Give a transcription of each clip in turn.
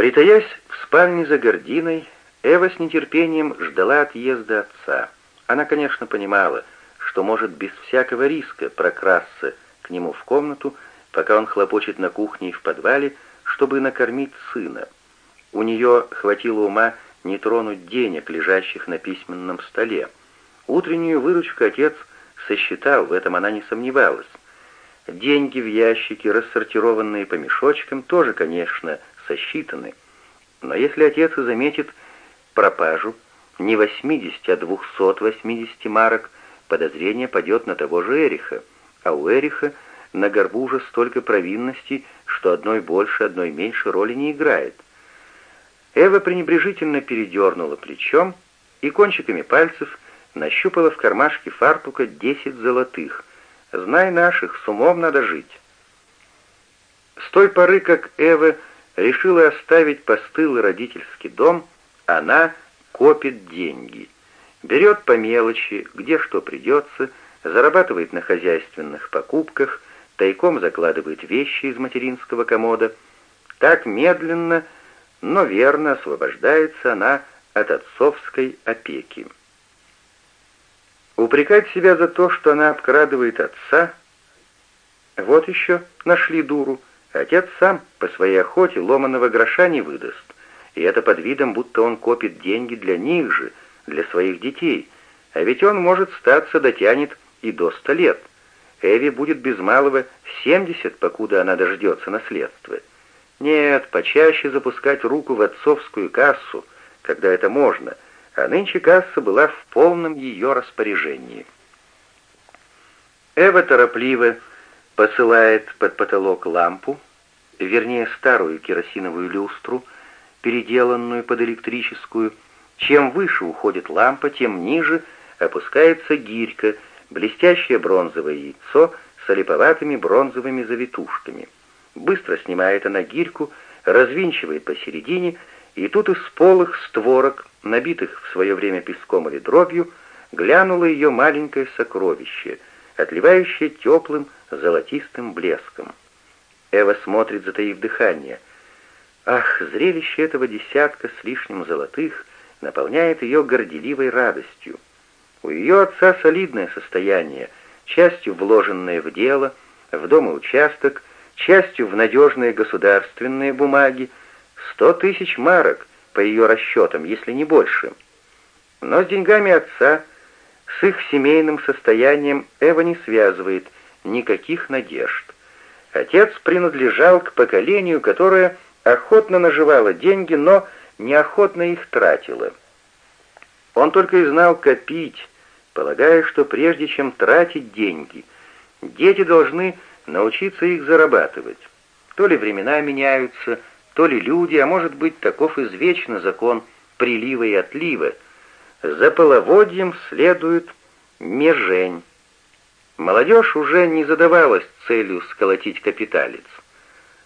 Притаясь в спальне за гординой, Эва с нетерпением ждала отъезда отца. Она, конечно, понимала, что может без всякого риска прокрасться к нему в комнату, пока он хлопочет на кухне и в подвале, чтобы накормить сына. У нее хватило ума не тронуть денег, лежащих на письменном столе. Утреннюю выручку отец сосчитал, в этом она не сомневалась. Деньги в ящике, рассортированные по мешочкам, тоже, конечно, сосчитаны. Но если отец и заметит пропажу не 80, а 280 марок, подозрение падет на того же Эриха, а у Эриха на горбу уже столько провинностей, что одной больше, одной меньше роли не играет. Эва пренебрежительно передернула плечом и кончиками пальцев нащупала в кармашке фартука десять золотых. Знай наших, с умом надо жить. С той поры, как Эва решила оставить постылый родительский дом, она копит деньги. Берет по мелочи, где что придется, зарабатывает на хозяйственных покупках, тайком закладывает вещи из материнского комода. Так медленно, но верно освобождается она от отцовской опеки. Упрекать себя за то, что она обкрадывает отца, вот еще нашли дуру. Отец сам по своей охоте ломаного гроша не выдаст, и это под видом, будто он копит деньги для них же, для своих детей, а ведь он, может, статься дотянет и до ста лет. Эви будет без малого семьдесят, покуда она дождется наследства. Нет, почаще запускать руку в отцовскую кассу, когда это можно, а нынче касса была в полном ее распоряжении. Эва торопливо посылает под потолок лампу, вернее старую керосиновую люстру, переделанную под электрическую. Чем выше уходит лампа, тем ниже опускается гирька, блестящее бронзовое яйцо с олиповатыми бронзовыми завитушками. Быстро снимает она гирьку, развинчивает посередине, и тут из полых створок, набитых в свое время песком или дробью, глянуло ее маленькое сокровище — отливающее теплым золотистым блеском. Эва смотрит, затаив дыхание. Ах, зрелище этого десятка с лишним золотых наполняет ее горделивой радостью. У ее отца солидное состояние, частью вложенное в дело, в дом и участок, частью в надежные государственные бумаги, сто тысяч марок, по ее расчетам, если не больше. Но с деньгами отца с их семейным состоянием Эва не связывает никаких надежд. Отец принадлежал к поколению, которое охотно наживало деньги, но неохотно их тратило. Он только и знал копить, полагая, что прежде чем тратить деньги, дети должны научиться их зарабатывать. То ли времена меняются, то ли люди, а может быть, таков извечно закон прилива и отлива — за половодьем следует межень. Молодежь уже не задавалась целью сколотить капиталец.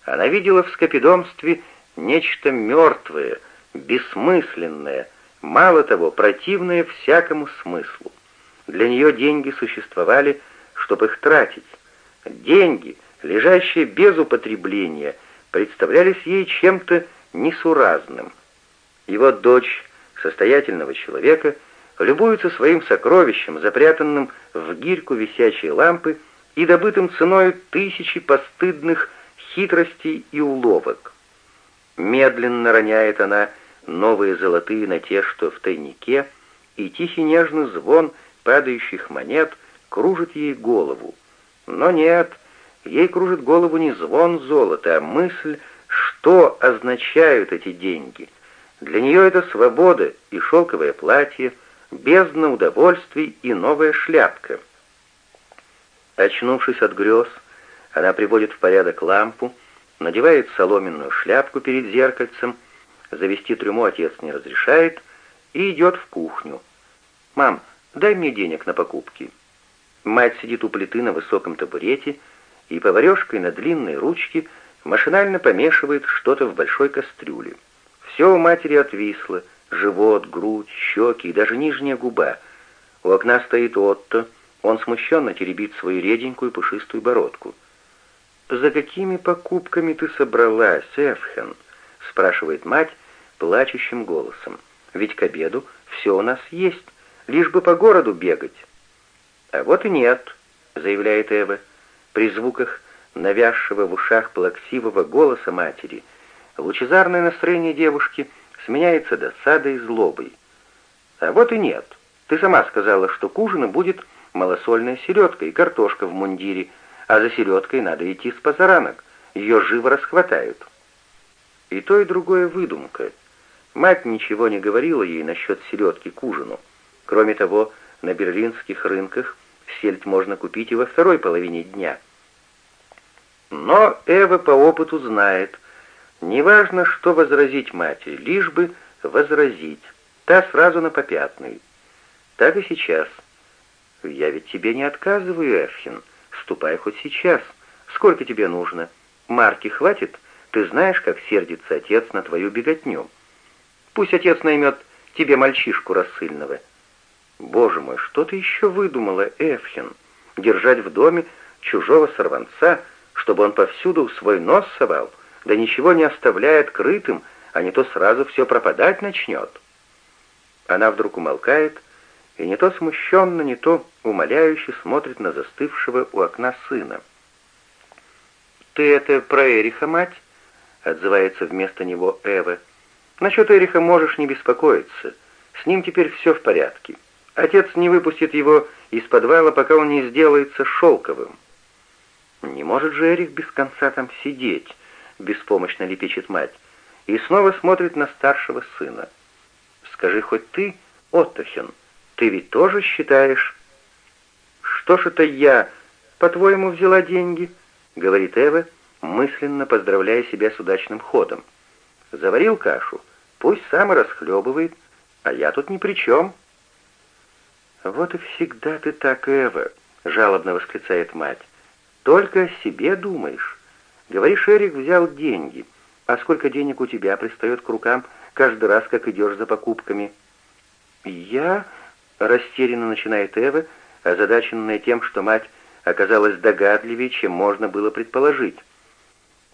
Она видела в скопидомстве нечто мертвое, бессмысленное, мало того, противное всякому смыслу. Для нее деньги существовали, чтобы их тратить. Деньги, лежащие без употребления, представлялись ей чем-то несуразным. Вот дочь состоятельного человека любуются своим сокровищем, запрятанным в гирьку висячей лампы и добытым ценой тысячи постыдных хитростей и уловок. Медленно роняет она новые золотые на те, что в тайнике, и тихий нежный звон падающих монет кружит ей голову. Но нет, ей кружит голову не звон золота, а мысль, что означают эти деньги — для нее это свобода и шелковое платье, бездна удовольствий и новая шляпка. Очнувшись от грез, она приводит в порядок лампу, надевает соломенную шляпку перед зеркальцем, завести трюму отец не разрешает, и идет в кухню. «Мам, дай мне денег на покупки». Мать сидит у плиты на высоком табурете и поварешкой на длинной ручке машинально помешивает что-то в большой кастрюле. Все у матери отвисло, живот, грудь, щеки и даже нижняя губа. У окна стоит Отто, он смущенно теребит свою реденькую пушистую бородку. «За какими покупками ты собралась, Эфхен?» — спрашивает мать плачущим голосом. «Ведь к обеду все у нас есть, лишь бы по городу бегать». «А вот и нет», — заявляет Эва, при звуках навязшего в ушах плаксивого голоса матери. Лучезарное настроение девушки сменяется досадой и злобой. «А вот и нет. Ты сама сказала, что к ужину будет малосольная селедка и картошка в мундире, а за селедкой надо идти с позаранок, ее живо расхватают». И то, и другое выдумка. Мать ничего не говорила ей насчет селедки к ужину. Кроме того, на берлинских рынках сельдь можно купить и во второй половине дня. Но Эва по опыту знает, неважно, что возразить матери, лишь бы возразить. Та сразу на попятный. Так и сейчас. Я ведь тебе не отказываю, Эфхин. Ступай хоть сейчас. Сколько тебе нужно? Марки хватит? Ты знаешь, как сердится отец на твою беготню. Пусть отец наймет тебе мальчишку рассыльного. Боже мой, что ты еще выдумала, Эфхин? Держать в доме чужого сорванца, чтобы он повсюду свой нос совал, да ничего не оставляя открытым, а не то сразу все пропадать начнет. Она вдруг умолкает и не то смущенно, не то умоляюще смотрит на застывшего у окна сына. «Ты это про Эриха, мать?» — отзывается вместо него Эва. «Насчет Эриха можешь не беспокоиться. С ним теперь все в порядке. Отец не выпустит его из подвала, пока он не сделается шелковым». «Не может же Эрих без конца там сидеть», — беспомощно лепечет мать, и снова смотрит на старшего сына. Скажи хоть ты, Оттохен, ты ведь тоже считаешь...» «Что ж это я, по-твоему, взяла деньги?» — говорит Эва, мысленно поздравляя себя с удачным ходом. «Заварил кашу, пусть сам расхлебывает, а я тут ни при чем». «Вот и всегда ты так, Эва», — жалобно восклицает мать. «Только о себе думаешь. Говоришь, Эрик взял деньги. А сколько денег у тебя пристает к рукам каждый раз, как идешь за покупками?» «Я...» — растерянно начинает Эва, озадаченная тем, что мать оказалась догадливее, чем можно было предположить.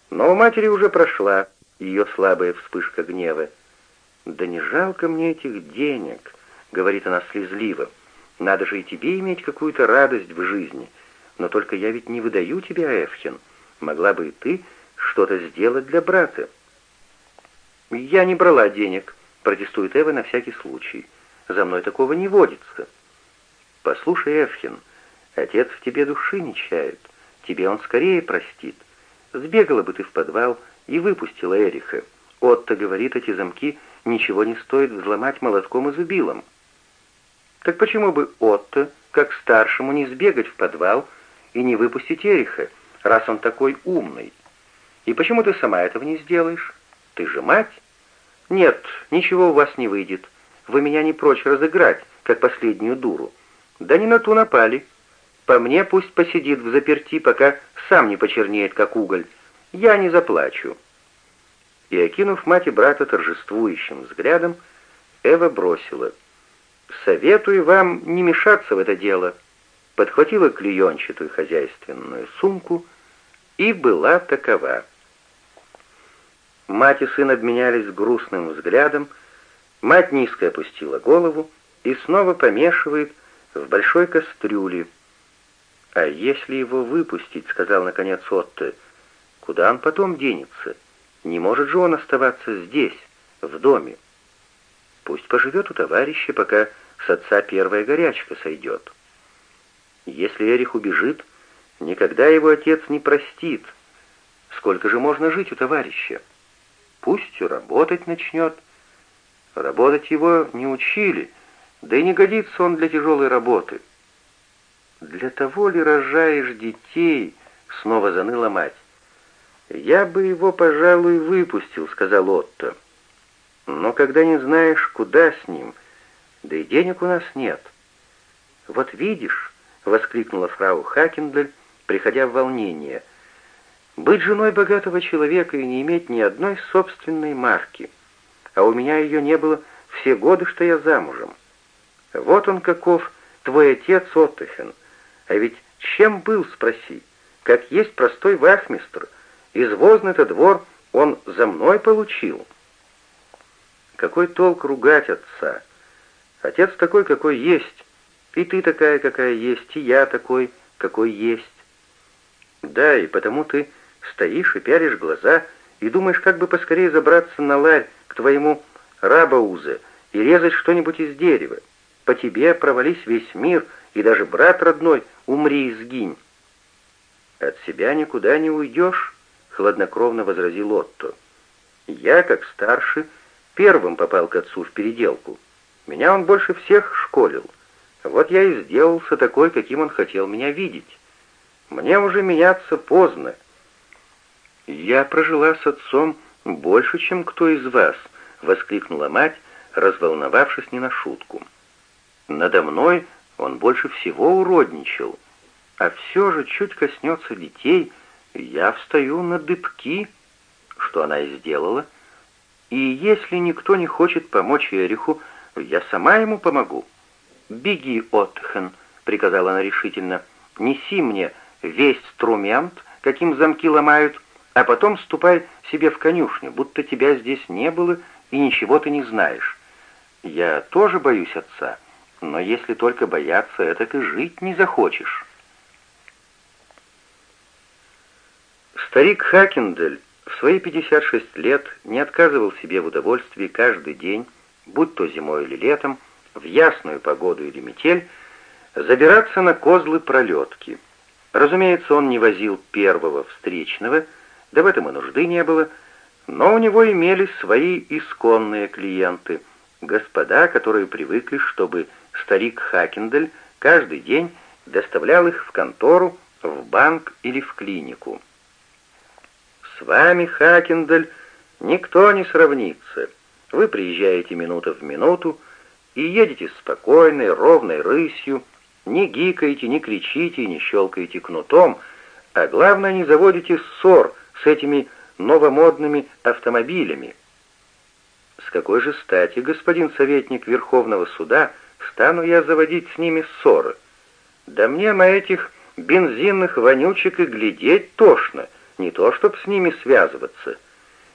Но у матери уже прошла ее слабая вспышка гнева. «Да не жалко мне этих денег», — говорит она слезливо. «Надо же и тебе иметь какую-то радость в жизни. Но только я ведь не выдаю тебя, Эфхин. Могла бы и ты что-то сделать для брата». «Я не брала денег», — протестует Эва на всякий случай. «За мной такого не водится». «Послушай, Эфхин, отец в тебе души не чает. Тебе он скорее простит. Сбегала бы ты в подвал и выпустила Эриха. Отто говорит, эти замки ничего не стоит взломать молотком и зубилом». «Так почему бы Отто, как старшему, не сбегать в подвал и не выпустить Эриха, раз он такой умный? И почему ты сама этого не сделаешь?» Ты же мать? Нет, ничего у вас не выйдет. Вы меня не прочь разыграть, как последнюю дуру. Да не на ту напали. По мне пусть посидит в заперти, пока сам не почернеет, как уголь. Я не заплачу». И, окинув мать и брата торжествующим взглядом, Эва бросила. «Советую вам не мешаться в это дело», подхватила клеенчатую хозяйственную сумку и была такова. Мать и сын обменялись грустным взглядом. Мать низко опустила голову и снова помешивает в большой кастрюле. «А если его выпустить?» — сказал наконец Отто. «Куда он потом денется? Не может же он оставаться здесь, в доме. Пусть поживет у товарища, пока с отца первая горячка сойдет. Если Эрих убежит, никогда его отец не простит. Сколько же можно жить у товарища?» Пусть работать начнет. Работать его не учили, да и не годится он для тяжелой работы. «Для того ли рожаешь детей?» — снова заныла мать. «Я бы его, пожалуй, выпустил», — сказал Отто. «Но когда не знаешь, куда с ним, да и денег у нас нет». «Вот видишь», — воскликнула фрау Хакендель, приходя в волнение, быть женой богатого человека и не иметь ни одной собственной марки. А у меня ее не было все годы, что я замужем. Вот он каков, твой отец Оттехен. А ведь чем был, спроси, как есть простой вахмистр. Извозный-то двор он за мной получил. Какой толк ругать отца? Отец такой, какой есть, и ты такая, какая есть, и я такой, какой есть. Да, и потому ты стоишь и пялишь глаза, и думаешь, как бы поскорее забраться на ларь к твоему рабаузе и резать что-нибудь из дерева. По тебе провались весь мир, и даже брат родной, умри и сгинь. От себя никуда не уйдешь, хладнокровно возразил Отто. Я, как старший, первым попал к отцу в переделку. Меня он больше всех школил. Вот я и сделался такой, каким он хотел меня видеть. Мне уже меняться поздно. Я прожила с отцом больше, чем кто из вас, воскликнула мать, разволновавшись не на шутку. Надо мной он больше всего уродничал, а все же чуть коснется детей, я встаю на дыбки, что она и сделала, и если никто не хочет помочь Эриху, я сама ему помогу. «Беги, Отхен», — приказала она решительно, — «неси мне весь струмент, каким замки ломают, а потом ступай себе в конюшню, будто тебя здесь не было и ничего ты не знаешь. Я тоже боюсь отца, но если только бояться, это и жить не захочешь». Старик Хакендель в свои 56 лет не отказывал себе в удовольствии каждый день, будь то зимой или летом, в ясную погоду или метель, забираться на козлы пролетки. Разумеется, он не возил первого встречного, да в этом и нужды не было, но у него имелись свои исконные клиенты, господа, которые привыкли, чтобы старик Хакендель каждый день доставлял их в контору, в банк или в клинику. «С вами, Хакендель, никто не сравнится. Вы приезжаете минута в минуту, и едете спокойной, ровной рысью, не гикаете, не кричите, не щелкаете кнутом, а главное, не заводите ссор с этими новомодными автомобилями. С какой же стати, господин советник Верховного суда, стану я заводить с ними ссоры? Да мне на этих бензинных вонючек и глядеть тошно, не то чтоб с ними связываться.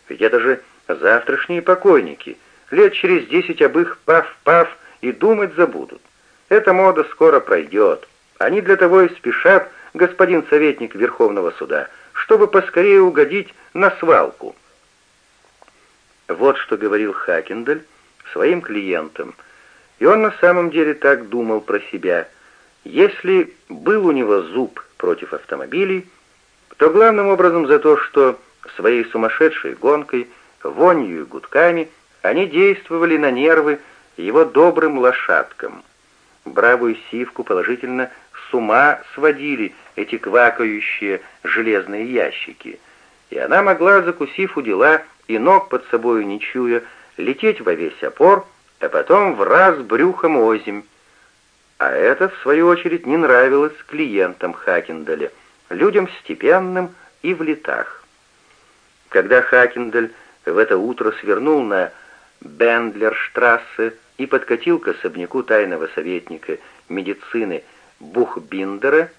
Ведь это же завтрашние покойники — Лет через десять об их пав-пав и думать забудут. Эта мода скоро пройдет. Они для того и спешат, господин советник Верховного суда, чтобы поскорее угодить на свалку. Вот что говорил Хакендель своим клиентам, и он на самом деле так думал про себя. Если был у него зуб против автомобилей, то главным образом за то, что своей сумасшедшей гонкой, вонью и гудками они действовали на нервы его добрым лошадкам. Бравую сивку положительно с ума сводили эти квакающие железные ящики, и она могла, закусив у дела и ног под собою не чуя, лететь во весь опор, а потом в раз брюхом озимь. А это, в свою очередь, не нравилось клиентам Хакендаля, людям степенным и в летах. Когда Хакендаль в это утро свернул на Бендлерштрассе и подкатил к особняку тайного советника медицины Бухбиндера,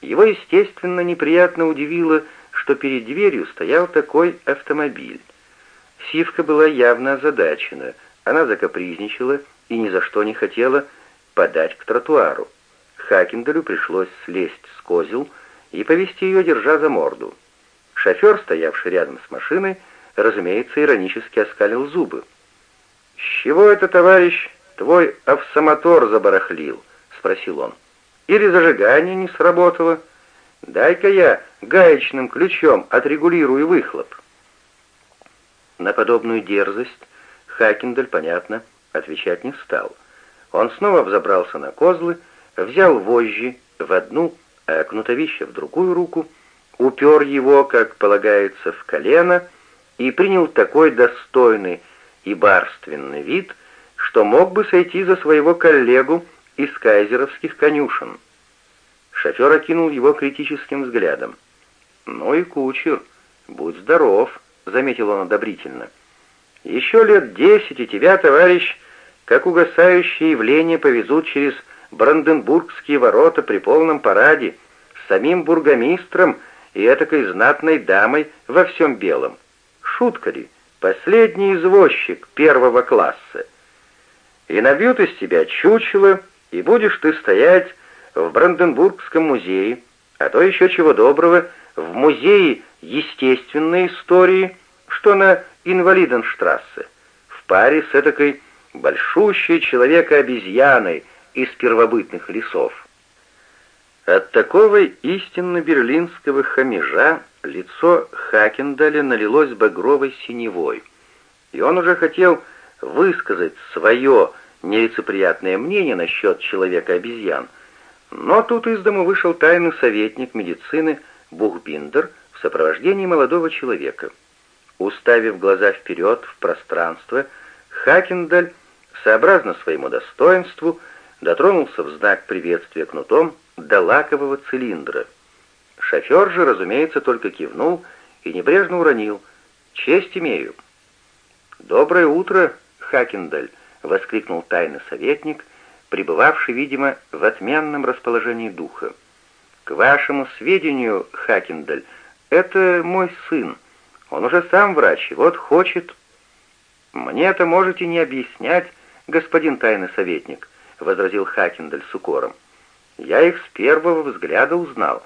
его, естественно, неприятно удивило, что перед дверью стоял такой автомобиль. Сивка была явно озадачена, она закапризничала и ни за что не хотела подать к тротуару. Хакендалю пришлось слезть с козел и повести ее, держа за морду. Шофер, стоявший рядом с машиной, разумеется, иронически оскалил зубы. «С чего это, товарищ, твой автомотор забарахлил?» — спросил он. «Или зажигание не сработало? Дай-ка я гаечным ключом отрегулирую выхлоп». На подобную дерзость Хакендель, понятно, отвечать не стал. Он снова взобрался на козлы, взял вожжи в одну, а кнутовище в другую руку, упер его, как полагается, в колено и принял такой достойный и барственный вид, что мог бы сойти за своего коллегу из кайзеровских конюшен. Шофер окинул его критическим взглядом. «Ну и кучер, будь здоров», — заметил он одобрительно. «Еще лет десять, и тебя, товарищ, как угасающее явление повезут через Бранденбургские ворота при полном параде, с самим бургомистром и этакой знатной дамой во всем белом. шутка ли? Последний извозчик первого класса. И набьют из тебя чучело, и будешь ты стоять в Бранденбургском музее, а то еще чего доброго, в музее естественной истории, что на Инвалиденштрассе, в паре с этакой большущей человека-обезьяной из первобытных лесов. От такого истинно берлинского хамежа лицо Хакендаля налилось багровой синевой, и он уже хотел высказать свое нелицеприятное мнение насчет человека-обезьян, но тут из дому вышел тайный советник медицины Бухбиндер в сопровождении молодого человека. Уставив глаза вперед в пространство, Хакендаль, сообразно своему достоинству, дотронулся в знак приветствия кнутом до лакового цилиндра. Шофер же, разумеется, только кивнул и небрежно уронил. «Честь имею». «Доброе утро, Хакендаль!» — воскликнул тайный советник, пребывавший, видимо, в отменном расположении духа. «К вашему сведению, Хакендаль, это мой сын. Он уже сам врач, и вот хочет...» «Мне это можете не объяснять, господин тайный советник», — возразил Хакендаль с укором. Я их с первого взгляда узнал.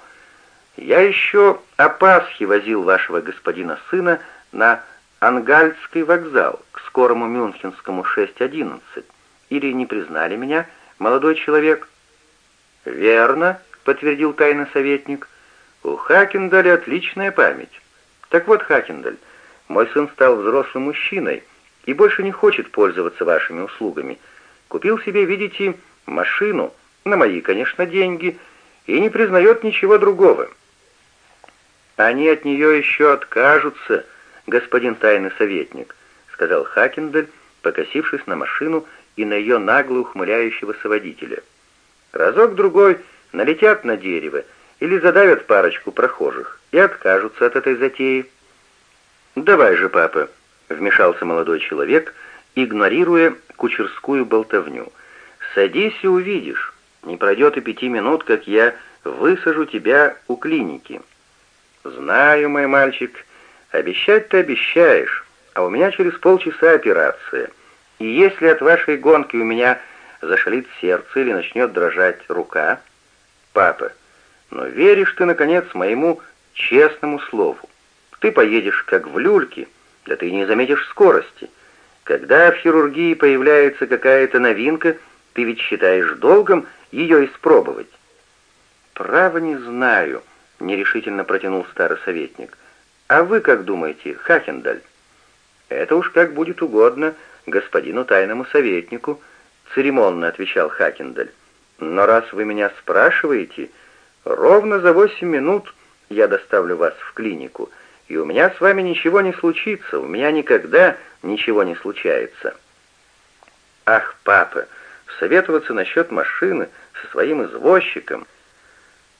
Я еще о Пасхе возил вашего господина сына на Ангальский вокзал к скорому Мюнхенскому 6.11. Или не признали меня, молодой человек?» «Верно», — подтвердил тайный советник. «У Хакендаля отличная память. Так вот, Хакендаль, мой сын стал взрослым мужчиной и больше не хочет пользоваться вашими услугами. Купил себе, видите, машину — на мои, конечно, деньги, и не признает ничего другого. Они от нее еще откажутся, господин тайный советник, сказал Хакендель, покосившись на машину и на ее нагло ухмыляющегося водителя. Разок-другой налетят на дерево или задавят парочку прохожих и откажутся от этой затеи. «Давай же, папа», — вмешался молодой человек, игнорируя кучерскую болтовню. «Садись и увидишь. Не пройдет и пяти минут, как я высажу тебя у клиники. Знаю, мой мальчик, обещать ты обещаешь, а у меня через полчаса операция. И если от вашей гонки у меня зашалит сердце или начнет дрожать рука... Папа, но веришь ты, наконец, моему честному слову. Ты поедешь как в люльке, да ты не заметишь скорости. Когда в хирургии появляется какая-то новинка, ты ведь считаешь долгом ее испробовать. «Право не знаю», — нерешительно протянул старый советник. «А вы как думаете, Хахендаль?» «Это уж как будет угодно господину тайному советнику», — церемонно отвечал Хакендаль. «Но раз вы меня спрашиваете, ровно за восемь минут я доставлю вас в клинику, и у меня с вами ничего не случится, у меня никогда ничего не случается». «Ах, папа!» советоваться насчет машины со своим извозчиком.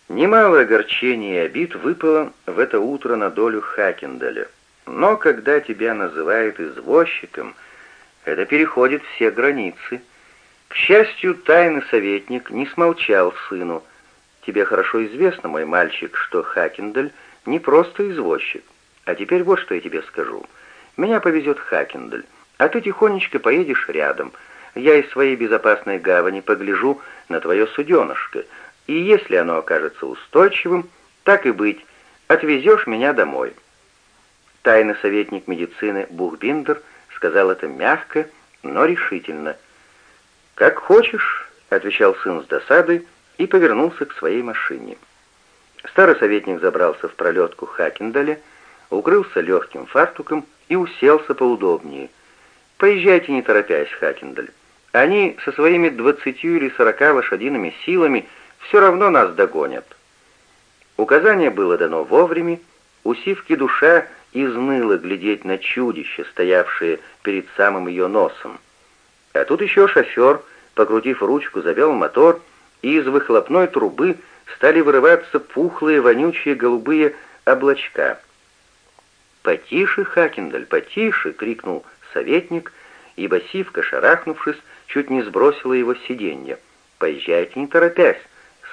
Немало огорчений и обид выпало в это утро на долю Хакендаля. Но когда тебя называют извозчиком, это переходит все границы. К счастью, тайный советник не смолчал сыну. Тебе хорошо известно, мой мальчик, что Хакендаль не просто извозчик. А теперь вот что я тебе скажу. Меня повезет Хакендаль, а ты тихонечко поедешь рядом — я из своей безопасной гавани погляжу на твое суденышко, и если оно окажется устойчивым, так и быть, отвезешь меня домой». Тайный советник медицины Бухбиндер сказал это мягко, но решительно. «Как хочешь», — отвечал сын с досадой и повернулся к своей машине. Старый советник забрался в пролетку Хакендаля, укрылся легким фартуком и уселся поудобнее. «Поезжайте, не торопясь, Хакендаль. Они со своими двадцатью или сорока лошадиными силами все равно нас догонят. Указание было дано вовремя, у Сивки душа изныла глядеть на чудище, стоявшее перед самым ее носом. А тут еще шофер, покрутив ручку, завел мотор, и из выхлопной трубы стали вырываться пухлые, вонючие голубые облачка. «Потише, Хакендаль, потише!» — крикнул советник, ибо Сивка, шарахнувшись, чуть не сбросила его с сиденья. «Поезжайте не торопясь.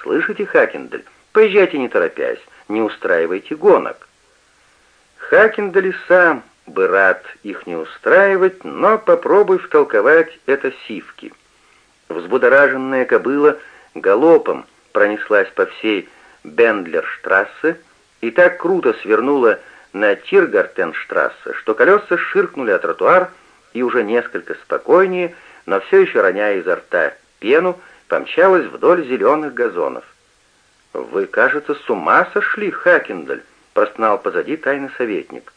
Слышите, Хакендель? Поезжайте не торопясь. Не устраивайте гонок». Хакендель сам бы рад их не устраивать, но попробуй втолковать это сивки. Взбудораженная кобыла галопом пронеслась по всей Бендлерштрассе и так круто свернула на Тиргартенштрассе, что колеса ширкнули о тротуар и уже несколько спокойнее, но все еще роняя изо рта пену, помчалась вдоль зеленых газонов. «Вы, кажется, с ума сошли, Хакендаль!» — простонал позади тайный советник.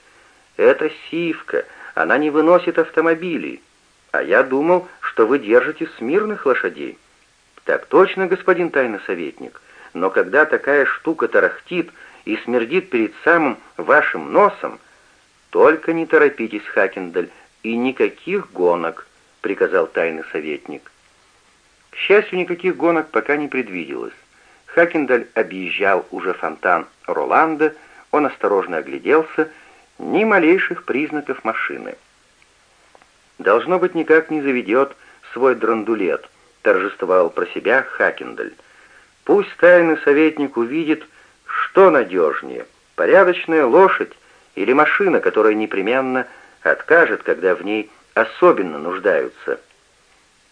«Это сивка, она не выносит автомобилей. А я думал, что вы держите смирных лошадей». «Так точно, господин тайный советник. Но когда такая штука тарахтит и смердит перед самым вашим носом, только не торопитесь, Хакендаль, и никаких гонок», — приказал тайный советник. К счастью, никаких гонок пока не предвиделось. Хакендаль объезжал уже фонтан Роланда, он осторожно огляделся, ни малейших признаков машины. «Должно быть, никак не заведет свой драндулет», — торжествовал про себя Хакендаль. «Пусть тайный советник увидит, что надежнее, порядочная лошадь или машина, которая непременно откажет, когда в ней особенно нуждаются».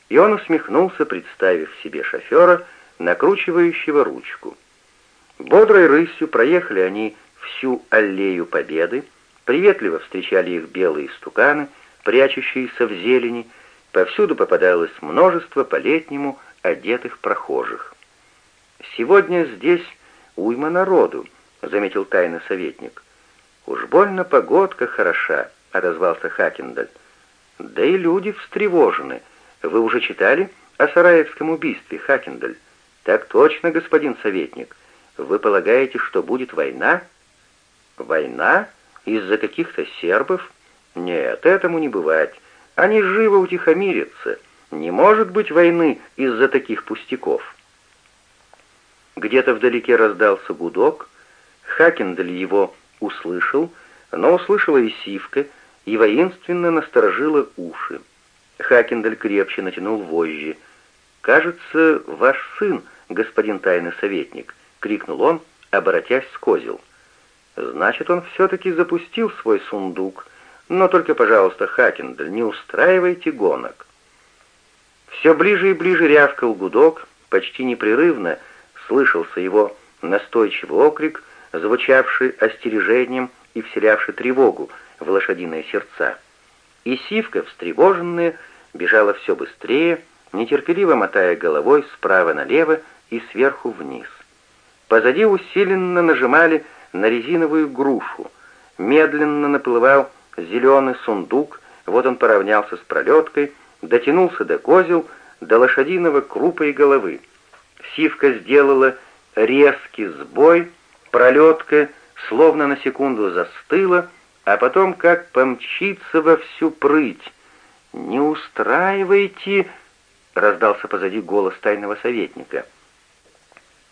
И он усмехнулся, представив себе шофера, накручивающего ручку. Бодрой рысью проехали они всю аллею Победы, приветливо встречали их белые стуканы, прячущиеся в зелени, повсюду попадалось множество по-летнему одетых прохожих. «Сегодня здесь уйма народу», — заметил тайный советник. «Уж больно погодка хороша», — отозвался Хакендаль. «Да и люди встревожены. Вы уже читали о Сараевском убийстве, Хакендаль?» «Так точно, господин советник. Вы полагаете, что будет война?» «Война? Из-за каких-то сербов? Нет, этому не бывать. Они живо утихомирятся. Не может быть войны из-за таких пустяков». Где-то вдалеке раздался гудок. Хакендель его услышал, но услышала и Сивка, и воинственно насторожила уши. Хакендель крепче натянул вожжи. «Кажется, ваш сын господин тайный советник!» — крикнул он, обратясь с козел. «Значит, он все-таки запустил свой сундук. Но только, пожалуйста, Хакендель, не устраивайте гонок». Все ближе и ближе рявкал гудок, почти непрерывно слышался его настойчивый окрик, звучавший остережением и вселявший тревогу в лошадиные сердца. И сивка, встревоженная, бежала все быстрее, нетерпеливо мотая головой справа налево и сверху вниз. Позади усиленно нажимали на резиновую грушу. Медленно наплывал зеленый сундук, вот он поравнялся с пролеткой, дотянулся до козел, до лошадиного крупа и головы. Сивка сделала резкий сбой, пролетка словно на секунду застыла, а потом как помчится во всю прыть. «Не устраивайте!» — раздался позади голос тайного советника —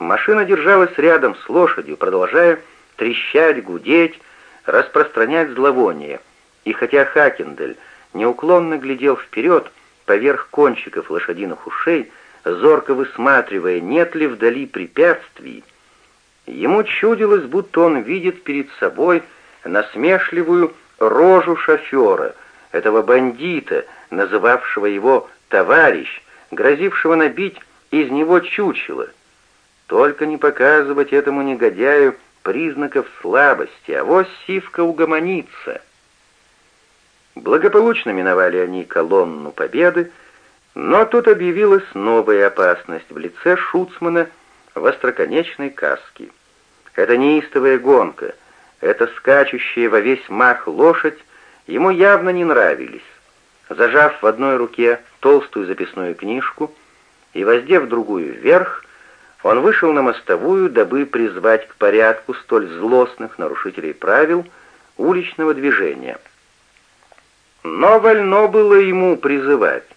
Машина держалась рядом с лошадью, продолжая трещать, гудеть, распространять зловоние. И хотя Хакендель неуклонно глядел вперед, поверх кончиков лошадиных ушей, зорко высматривая, нет ли вдали препятствий, ему чудилось, будто он видит перед собой насмешливую рожу шофера, этого бандита, называвшего его «товарищ», грозившего набить из него чучело — только не показывать этому негодяю признаков слабости, а вот сивка угомонится. Благополучно миновали они колонну победы, но тут объявилась новая опасность в лице Шуцмана в остроконечной каске. Это неистовая гонка, это скачущая во весь мах лошадь ему явно не нравились. Зажав в одной руке толстую записную книжку и воздев другую вверх, он вышел на мостовую, дабы призвать к порядку столь злостных нарушителей правил уличного движения. Но вольно было ему призывать.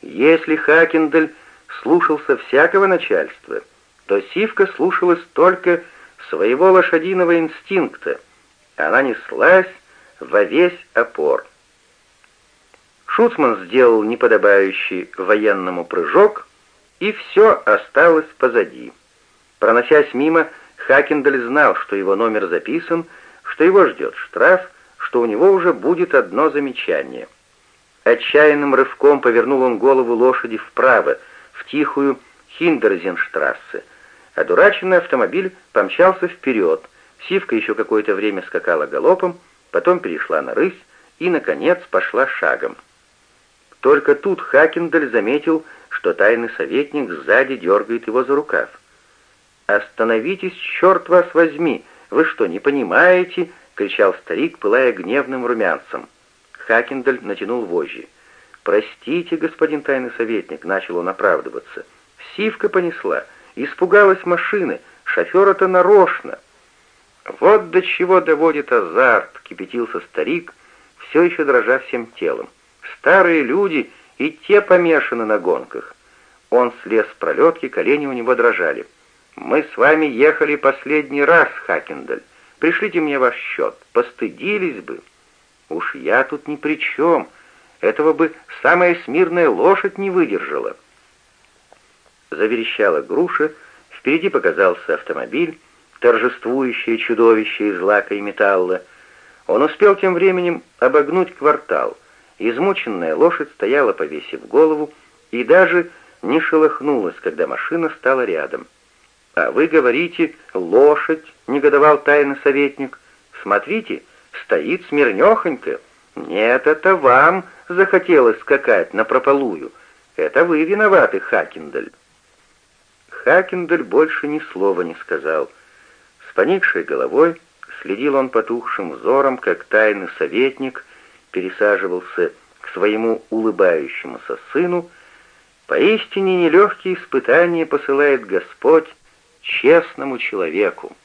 Если Хакендель слушался всякого начальства, то Сивка слушалась только своего лошадиного инстинкта. Она неслась во весь опор. Шуцман сделал неподобающий военному прыжок, и все осталось позади. Проносясь мимо, Хакендаль знал, что его номер записан, что его ждет штраф, что у него уже будет одно замечание. Отчаянным рывком повернул он голову лошади вправо, в тихую Хиндерзенштрассе. Одураченный автомобиль помчался вперед. Сивка еще какое-то время скакала галопом, потом перешла на рысь и, наконец, пошла шагом. Только тут Хакендель заметил, что тайный советник сзади дергает его за рукав. «Остановитесь, черт вас возьми! Вы что, не понимаете?» — кричал старик, пылая гневным румянцем. Хакендель натянул вожжи. «Простите, господин тайный советник», — начал он оправдываться. «Сивка понесла. Испугалась машины. Шофер-то нарочно». «Вот до чего доводит азарт», — кипятился старик, все еще дрожа всем телом. «Старые люди и те помешаны на гонках». Он слез с пролетки, колени у него дрожали. «Мы с вами ехали последний раз, Хакендель. Пришлите мне ваш счет. Постыдились бы». «Уж я тут ни при чем. Этого бы самая смирная лошадь не выдержала». Заверещала груша, впереди показался автомобиль, торжествующее чудовище из лака и металла. Он успел тем временем обогнуть квартал. Измученная лошадь стояла, повесив голову, и даже не шелохнулась, когда машина стала рядом. «А вы говорите, лошадь!» — негодовал тайный советник. «Смотрите, стоит смирнёхонько. Нет, это вам захотелось скакать на прополую. Это вы виноваты, Хакендель». Хакендель больше ни слова не сказал. С поникшей головой следил он потухшим взором, как тайный советник пересаживался к своему улыбающемуся сыну. Поистине нелегкие испытания посылает Господь честному человеку.